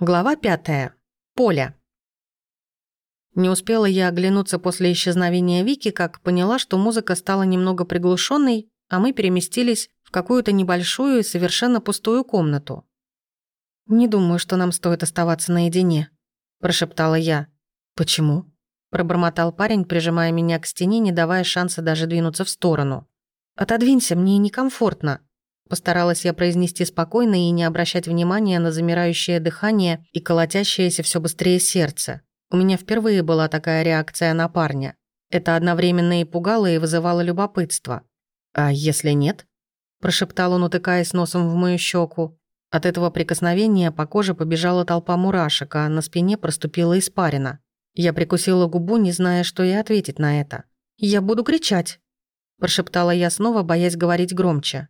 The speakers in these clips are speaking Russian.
Глава пятая. Поля. Не успела я оглянуться после исчезновения Вики, как поняла, что музыка стала немного приглушенной, а мы переместились в какую-то небольшую и совершенно пустую комнату. «Не думаю, что нам стоит оставаться наедине», – прошептала я. «Почему?» – пробормотал парень, прижимая меня к стене, не давая шанса даже двинуться в сторону. «Отодвинься, мне некомфортно», Постаралась я произнести спокойно и не обращать внимания на замирающее дыхание и колотящееся все быстрее сердце. У меня впервые была такая реакция на парня. Это одновременно и пугало, и вызывало любопытство. «А если нет?» – прошептал он, утыкаясь носом в мою щеку. От этого прикосновения по коже побежала толпа мурашек, а на спине проступила испарина. Я прикусила губу, не зная, что и ответить на это. «Я буду кричать», – прошептала я снова, боясь говорить громче.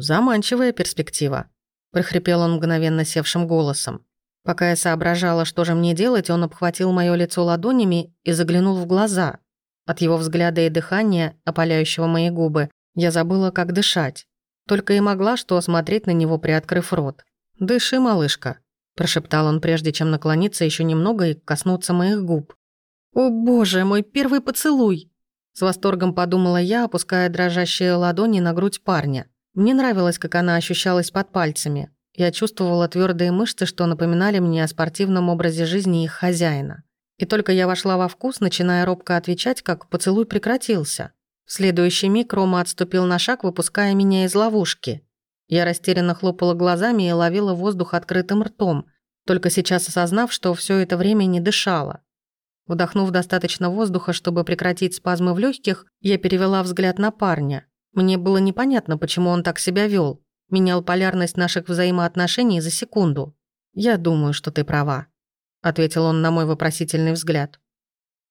«Заманчивая перспектива», – прохрипел он мгновенно севшим голосом. Пока я соображала, что же мне делать, он обхватил моё лицо ладонями и заглянул в глаза. От его взгляда и дыхания, опаляющего мои губы, я забыла, как дышать. Только и могла что смотреть на него, приоткрыв рот. «Дыши, малышка», – прошептал он, прежде чем наклониться еще немного и коснуться моих губ. «О боже, мой первый поцелуй!» С восторгом подумала я, опуская дрожащие ладони на грудь парня. Мне нравилось, как она ощущалась под пальцами. Я чувствовала твердые мышцы, что напоминали мне о спортивном образе жизни их хозяина. И только я вошла во вкус, начиная робко отвечать, как поцелуй прекратился. В следующий миг Рома отступил на шаг, выпуская меня из ловушки. Я растерянно хлопала глазами и ловила воздух открытым ртом, только сейчас осознав, что все это время не дышала. Вдохнув достаточно воздуха, чтобы прекратить спазмы в легких, я перевела взгляд на парня. Мне было непонятно, почему он так себя вел, менял полярность наших взаимоотношений за секунду. «Я думаю, что ты права», — ответил он на мой вопросительный взгляд.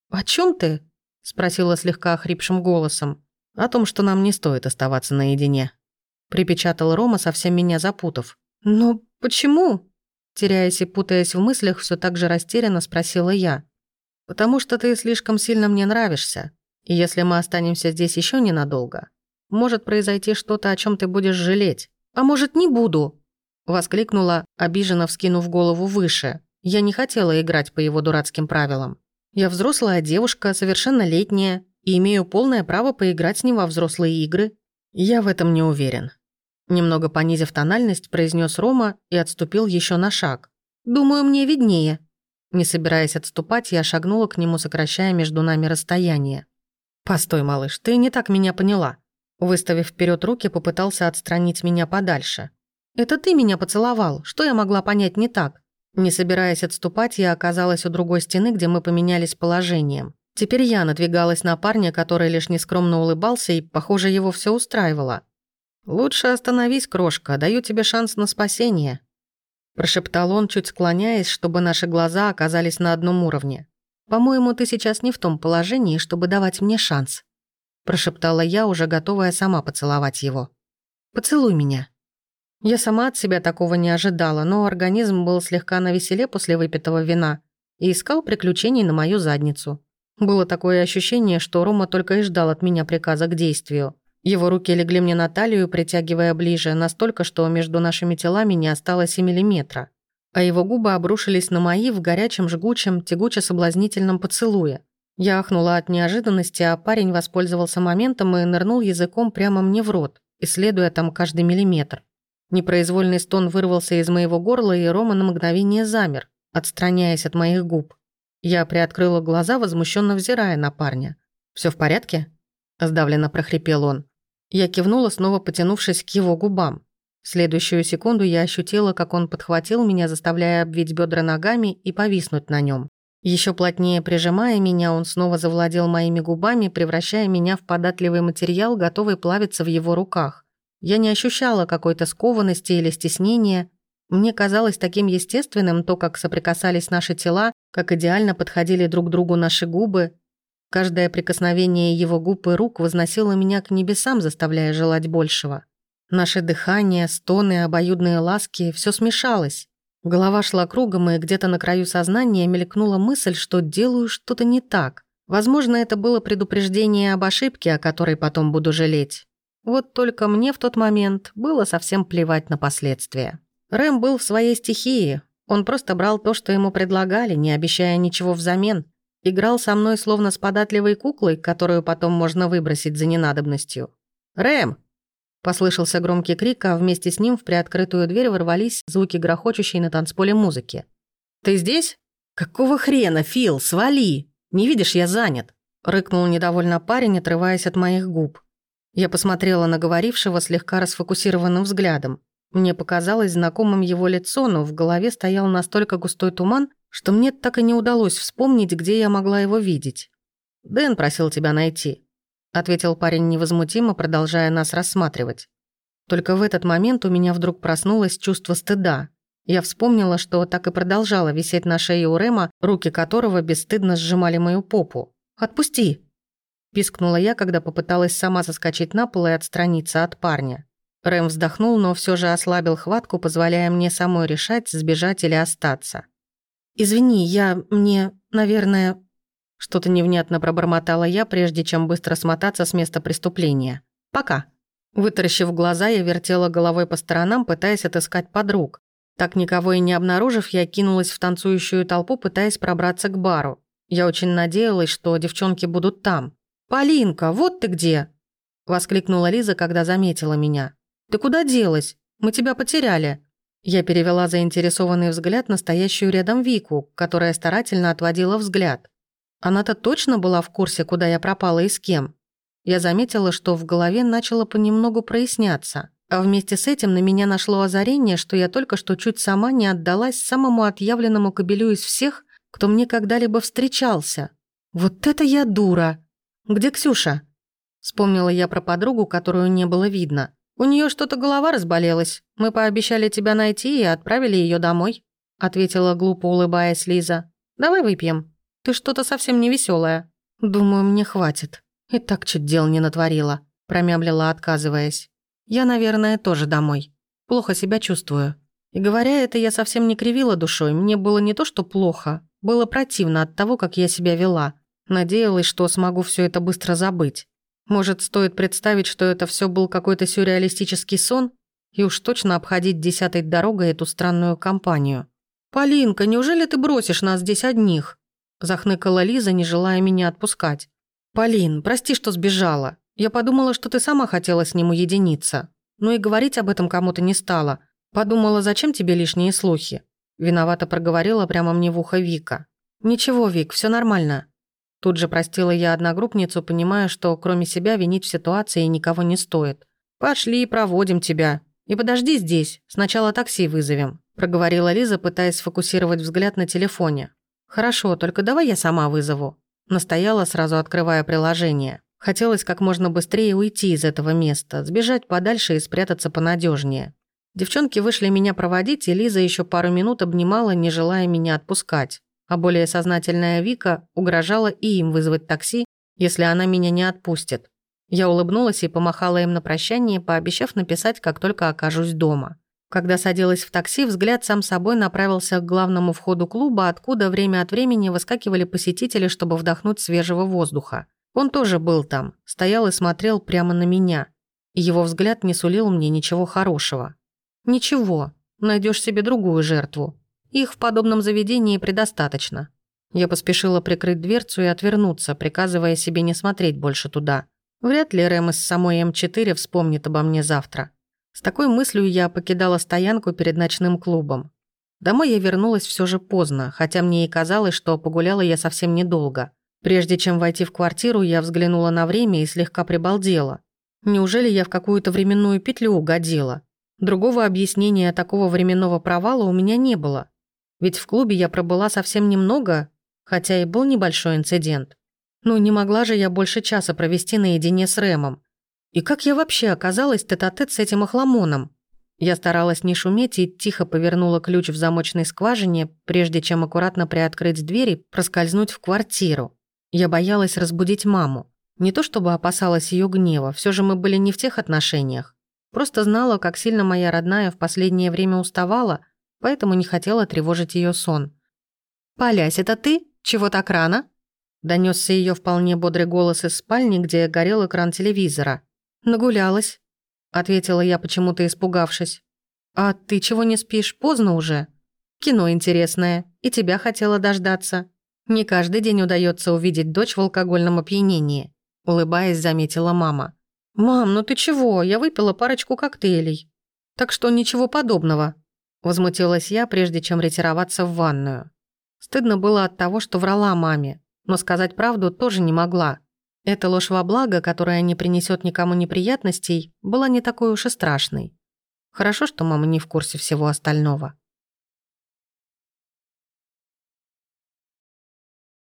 «О чем ты?» — спросила слегка охрипшим голосом. «О том, что нам не стоит оставаться наедине», — припечатал Рома, совсем меня запутав. «Но почему?» Теряясь и путаясь в мыслях, все так же растерянно спросила я. «Потому что ты слишком сильно мне нравишься, и если мы останемся здесь еще ненадолго, может произойти что-то, о чем ты будешь жалеть. А может, не буду?» Воскликнула, обиженно вскинув голову выше. Я не хотела играть по его дурацким правилам. Я взрослая девушка, совершеннолетняя, и имею полное право поиграть с ним во взрослые игры. Я в этом не уверен. Немного понизив тональность, произнес Рома и отступил еще на шаг. «Думаю, мне виднее». Не собираясь отступать, я шагнула к нему, сокращая между нами расстояние. «Постой, малыш, ты не так меня поняла. Выставив вперед руки, попытался отстранить меня подальше. «Это ты меня поцеловал. Что я могла понять не так?» Не собираясь отступать, я оказалась у другой стены, где мы поменялись положением. Теперь я надвигалась на парня, который лишь нескромно улыбался, и, похоже, его все устраивало. «Лучше остановись, крошка, даю тебе шанс на спасение», прошептал он, чуть склоняясь, чтобы наши глаза оказались на одном уровне. «По-моему, ты сейчас не в том положении, чтобы давать мне шанс» прошептала я, уже готовая сама поцеловать его. «Поцелуй меня». Я сама от себя такого не ожидала, но организм был слегка навеселе после выпитого вина и искал приключений на мою задницу. Было такое ощущение, что Рома только и ждал от меня приказа к действию. Его руки легли мне на талию, притягивая ближе, настолько, что между нашими телами не осталось и миллиметра. А его губы обрушились на мои в горячем, жгучем, тягуче-соблазнительном поцелуе. Я ахнула от неожиданности, а парень воспользовался моментом и нырнул языком прямо мне в рот, исследуя там каждый миллиметр. Непроизвольный стон вырвался из моего горла, и Рома на мгновение замер, отстраняясь от моих губ. Я приоткрыла глаза, возмущенно взирая на парня. Все в порядке?» – сдавленно прохрипел он. Я кивнула, снова потянувшись к его губам. В следующую секунду я ощутила, как он подхватил меня, заставляя обвить бедра ногами и повиснуть на нем. Еще плотнее прижимая меня, он снова завладел моими губами, превращая меня в податливый материал, готовый плавиться в его руках. Я не ощущала какой-то скованности или стеснения. Мне казалось таким естественным то, как соприкасались наши тела, как идеально подходили друг другу наши губы. Каждое прикосновение его губ и рук возносило меня к небесам, заставляя желать большего. Наше дыхание, стоны, обоюдные ласки – все смешалось. Голова шла кругом, и где-то на краю сознания мелькнула мысль, что делаю что-то не так. Возможно, это было предупреждение об ошибке, о которой потом буду жалеть. Вот только мне в тот момент было совсем плевать на последствия. Рэм был в своей стихии. Он просто брал то, что ему предлагали, не обещая ничего взамен. Играл со мной словно с податливой куклой, которую потом можно выбросить за ненадобностью. «Рэм!» Послышался громкий крик, а вместе с ним в приоткрытую дверь ворвались звуки грохочущей на танцполе музыки. «Ты здесь?» «Какого хрена, Фил, свали! Не видишь, я занят!» Рыкнул недовольно парень, отрываясь от моих губ. Я посмотрела на говорившего слегка расфокусированным взглядом. Мне показалось знакомым его лицо, но в голове стоял настолько густой туман, что мне так и не удалось вспомнить, где я могла его видеть. «Дэн просил тебя найти», — ответил парень невозмутимо, продолжая нас рассматривать. Только в этот момент у меня вдруг проснулось чувство стыда. Я вспомнила, что так и продолжала висеть на шее у Рема, руки которого бесстыдно сжимали мою попу. «Отпусти!» Пискнула я, когда попыталась сама соскочить на пол и отстраниться от парня. Рэм вздохнул, но все же ослабил хватку, позволяя мне самой решать, сбежать или остаться. «Извини, я... мне... наверное...» Что-то невнятно пробормотала я, прежде чем быстро смотаться с места преступления. «Пока». Вытаращив глаза, я вертела головой по сторонам, пытаясь отыскать подруг. Так никого и не обнаружив, я кинулась в танцующую толпу, пытаясь пробраться к бару. Я очень надеялась, что девчонки будут там. «Полинка, вот ты где!» Воскликнула Лиза, когда заметила меня. «Ты куда делась? Мы тебя потеряли». Я перевела заинтересованный взгляд на стоящую рядом Вику, которая старательно отводила взгляд. Она-то точно была в курсе, куда я пропала и с кем. Я заметила, что в голове начало понемногу проясняться. А вместе с этим на меня нашло озарение, что я только что чуть сама не отдалась самому отъявленному кобелю из всех, кто мне когда-либо встречался. Вот это я дура! Где Ксюша? Вспомнила я про подругу, которую не было видно. У нее что-то голова разболелась. Мы пообещали тебя найти и отправили ее домой», ответила глупо улыбаясь Лиза. «Давай выпьем. Ты что-то совсем не веселая. «Думаю, мне хватит. И так чуть дел не натворила», промямлила, отказываясь. Я, наверное, тоже домой. Плохо себя чувствую. И говоря это, я совсем не кривила душой. Мне было не то, что плохо. Было противно от того, как я себя вела. Надеялась, что смогу все это быстро забыть. Может, стоит представить, что это все был какой-то сюрреалистический сон? И уж точно обходить десятой дорогой эту странную компанию. «Полинка, неужели ты бросишь нас здесь одних?» Захныкала Лиза, не желая меня отпускать. «Полин, прости, что сбежала. Я подумала, что ты сама хотела с ним уединиться. Но и говорить об этом кому-то не стала. Подумала, зачем тебе лишние слухи?» Виновато проговорила прямо мне в ухо Вика. «Ничего, Вик, все нормально». Тут же простила я одногруппницу, понимая, что кроме себя винить в ситуации никого не стоит. «Пошли, проводим тебя. И подожди здесь, сначала такси вызовем», проговорила Лиза, пытаясь сфокусировать взгляд на телефоне. «Хорошо, только давай я сама вызову», настояла, сразу открывая приложение. Хотелось как можно быстрее уйти из этого места, сбежать подальше и спрятаться понадежнее. Девчонки вышли меня проводить, и Лиза еще пару минут обнимала, не желая меня отпускать. А более сознательная Вика угрожала и им вызвать такси, если она меня не отпустит. Я улыбнулась и помахала им на прощание, пообещав написать, как только окажусь дома. Когда садилась в такси, взгляд сам собой направился к главному входу клуба, откуда время от времени выскакивали посетители, чтобы вдохнуть свежего воздуха. Он тоже был там, стоял и смотрел прямо на меня. Его взгляд не сулил мне ничего хорошего. Ничего, найдешь себе другую жертву. Их в подобном заведении предостаточно. Я поспешила прикрыть дверцу и отвернуться, приказывая себе не смотреть больше туда. Вряд ли Рэм из самой М4 вспомнит обо мне завтра. С такой мыслью я покидала стоянку перед ночным клубом. Домой я вернулась все же поздно, хотя мне и казалось, что погуляла я совсем недолго. Прежде чем войти в квартиру, я взглянула на время и слегка прибалдела. Неужели я в какую-то временную петлю угодила? Другого объяснения такого временного провала у меня не было. Ведь в клубе я пробыла совсем немного, хотя и был небольшой инцидент. Ну, не могла же я больше часа провести наедине с Рэмом. И как я вообще оказалась тет-а-тет с этим охламоном? Я старалась не шуметь и тихо повернула ключ в замочной скважине, прежде чем аккуратно приоткрыть дверь и проскользнуть в квартиру. Я боялась разбудить маму. Не то чтобы опасалась ее гнева, все же мы были не в тех отношениях. Просто знала, как сильно моя родная в последнее время уставала, поэтому не хотела тревожить ее сон. «Полясь, это ты? Чего так рано?» Донесся ее вполне бодрый голос из спальни, где горел экран телевизора. «Нагулялась», — ответила я, почему-то испугавшись. «А ты чего не спишь? Поздно уже». Кино интересное, и тебя хотела дождаться. Не каждый день удается увидеть дочь в алкогольном опьянении», улыбаясь, заметила мама. «Мам, ну ты чего? Я выпила парочку коктейлей. Так что ничего подобного», возмутилась я, прежде чем ретироваться в ванную. Стыдно было от того, что врала маме, но сказать правду тоже не могла. Эта ложь во благо, которая не принесет никому неприятностей, была не такой уж и страшной. Хорошо, что мама не в курсе всего остального.